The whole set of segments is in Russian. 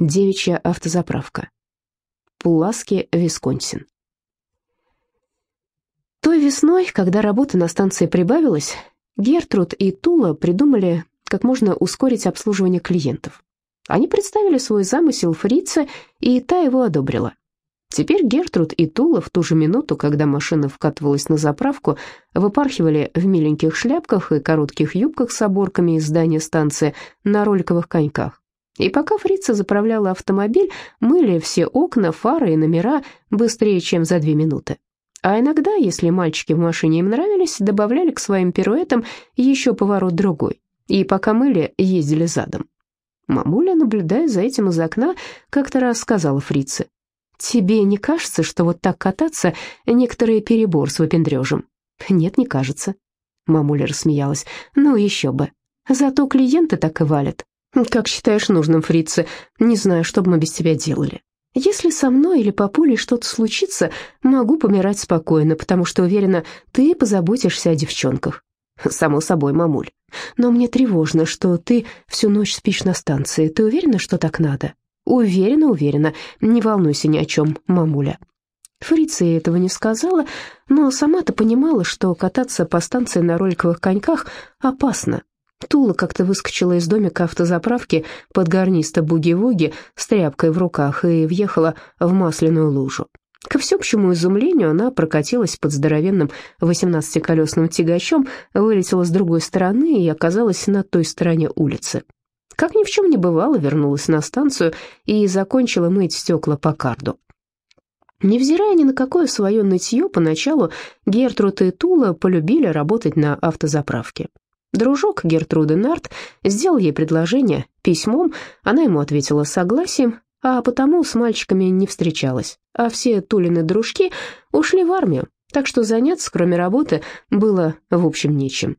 Девичья автозаправка. Пуласки, Висконсин. Той весной, когда работы на станции прибавилось, Гертруд и Тула придумали, как можно ускорить обслуживание клиентов. Они представили свой замысел Фрице, и та его одобрила. Теперь Гертруд и Тула в ту же минуту, когда машина вкатывалась на заправку, выпархивали в миленьких шляпках и коротких юбках с оборками из здания станции на роликовых коньках. И пока Фрица заправляла автомобиль, мыли все окна, фары и номера быстрее, чем за две минуты. А иногда, если мальчики в машине им нравились, добавляли к своим пируэтам еще поворот другой. И пока мыли, ездили задом. Мамуля, наблюдая за этим из окна, как-то раз сказала Фрице, «Тебе не кажется, что вот так кататься — некоторый перебор с выпендрежем?» «Нет, не кажется». Мамуля рассмеялась. «Ну, еще бы. Зато клиенты так и валят. Как считаешь нужным, фрицы? Не знаю, что бы мы без тебя делали. Если со мной или по пуле что-то случится, могу помирать спокойно, потому что уверена, ты позаботишься о девчонках. Само собой, мамуль. Но мне тревожно, что ты всю ночь спишь на станции. Ты уверена, что так надо? «Уверена, уверена. Не волнуйся ни о чем, мамуля». Фриция этого не сказала, но сама-то понимала, что кататься по станции на роликовых коньках опасно. Тула как-то выскочила из домика автозаправки под гарниста буги-вуги с тряпкой в руках и въехала в масляную лужу. Ко всеобщему изумлению она прокатилась под здоровенным 18-колесным тягачом, вылетела с другой стороны и оказалась на той стороне улицы. Как ни в чем не бывало, вернулась на станцию и закончила мыть стекла по карду. Невзирая ни на какое свое нытье, поначалу Гертруд и Тула полюбили работать на автозаправке. Дружок Гертруды Нарт сделал ей предложение письмом, она ему ответила согласием, а потому с мальчиками не встречалась, а все Тулины дружки ушли в армию, так что заняться, кроме работы, было в общем нечем.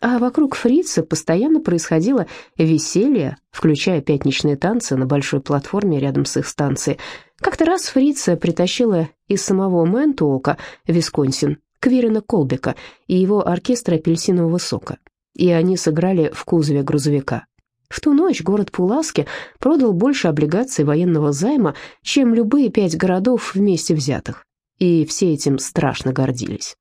А вокруг фрица постоянно происходило веселье, включая пятничные танцы на большой платформе рядом с их станцией. Как-то раз фрица притащила из самого Мэнтуока, Висконсин, Квирина Колбека и его оркестр апельсинового сока. И они сыграли в кузове грузовика. В ту ночь город Пуласки продал больше облигаций военного займа, чем любые пять городов вместе взятых. И все этим страшно гордились.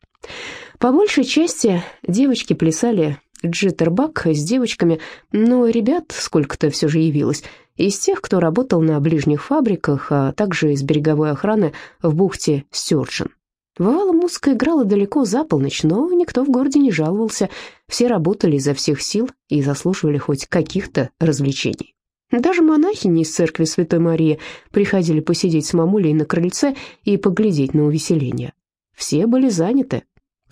По большей части девочки плясали джиттербак с девочками, но ребят сколько-то все же явилось. Из тех, кто работал на ближних фабриках, а также из береговой охраны в бухте Сёрджин. Бывало, музыка играла далеко за полночь, но никто в городе не жаловался. Все работали изо всех сил и заслуживали хоть каких-то развлечений. Даже монахини из церкви Святой Марии приходили посидеть с мамулей на крыльце и поглядеть на увеселение. Все были заняты,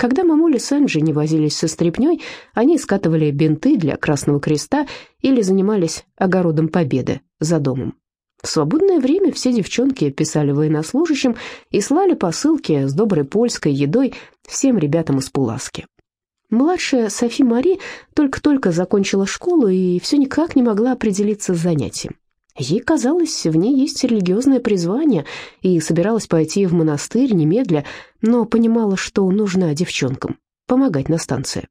когда мамули с Энджи не возились со стряпнёй, они скатывали бинты для Красного Креста или занимались огородом Победы за домом. В свободное время все девчонки писали военнослужащим и слали посылки с доброй польской едой всем ребятам из Пуласки. Младшая Софи Мари только-только закончила школу и все никак не могла определиться с занятием. Ей казалось, в ней есть религиозное призвание, и собиралась пойти в монастырь немедля, но понимала, что нужна девчонкам, помогать на станции.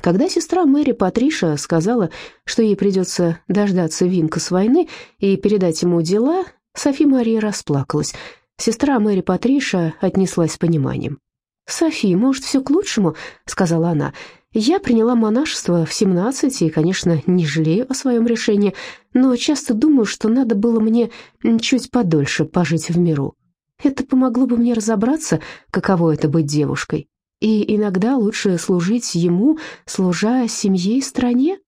Когда сестра Мэри Патриша сказала, что ей придется дождаться Винка с войны и передать ему дела, Софи Мария расплакалась. Сестра Мэри Патриша отнеслась с пониманием. «Софи, может, все к лучшему?» — сказала она. Я приняла монашество в 17 и, конечно, не жалею о своем решении, но часто думаю, что надо было мне чуть подольше пожить в миру. Это помогло бы мне разобраться, каково это быть девушкой. И иногда лучше служить ему, служа семье и стране.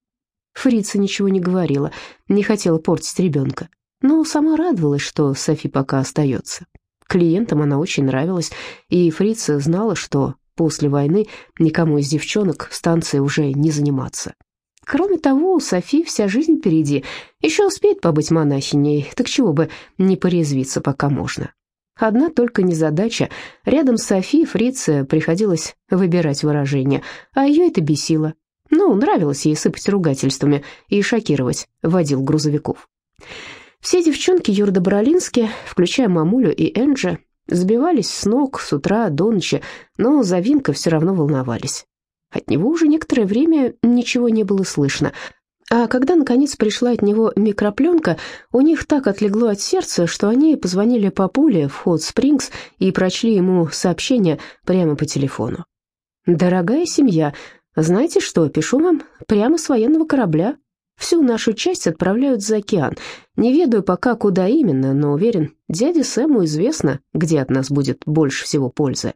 Фрица ничего не говорила, не хотела портить ребенка, но сама радовалась, что Софи пока остается. Клиентам она очень нравилась, и Фрица знала, что после войны никому из девчонок в станции уже не заниматься. Кроме того, у Софи вся жизнь впереди. Еще успеет побыть монахиней, так чего бы не порезвиться, пока можно. Одна только незадача. Рядом с Софи Фрице приходилось выбирать выражение, а ее это бесило. Ну, нравилось ей сыпать ругательствами и шокировать водил грузовиков. Все девчонки Юрда Баралински, включая мамулю и Энджи, Сбивались с ног с утра до ночи, но за Винка все равно волновались. От него уже некоторое время ничего не было слышно. А когда, наконец, пришла от него микропленка, у них так отлегло от сердца, что они позвонили папуле в Хот Спрингс и прочли ему сообщение прямо по телефону. «Дорогая семья, знаете что, пишу вам прямо с военного корабля. Всю нашу часть отправляют за океан. Не ведаю пока, куда именно, но уверен, дяде Сэму известно, где от нас будет больше всего пользы.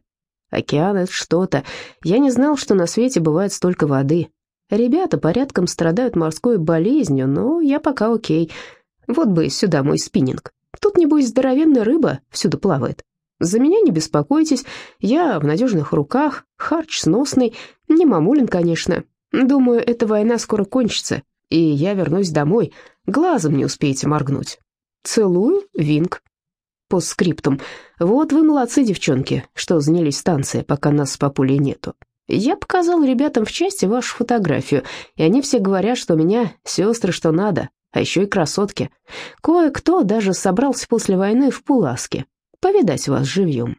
Океан — это что-то. Я не знал, что на свете бывает столько воды. Ребята порядком страдают морской болезнью, но я пока окей. Вот бы сюда мой спиннинг. Тут, небось, здоровенная рыба всюду плавает. За меня не беспокойтесь, я в надежных руках, харч сносный, не мамулин, конечно. Думаю, эта война скоро кончится, и я вернусь домой, глазом не успеете моргнуть. Целую, Винг. По скриптум. Вот вы молодцы, девчонки, что занялись станцией, пока нас с папулей нету. Я показал ребятам в части вашу фотографию, и они все говорят, что у меня сестры что надо, а еще и красотки. Кое-кто даже собрался после войны в Пуласке повидать вас живьем.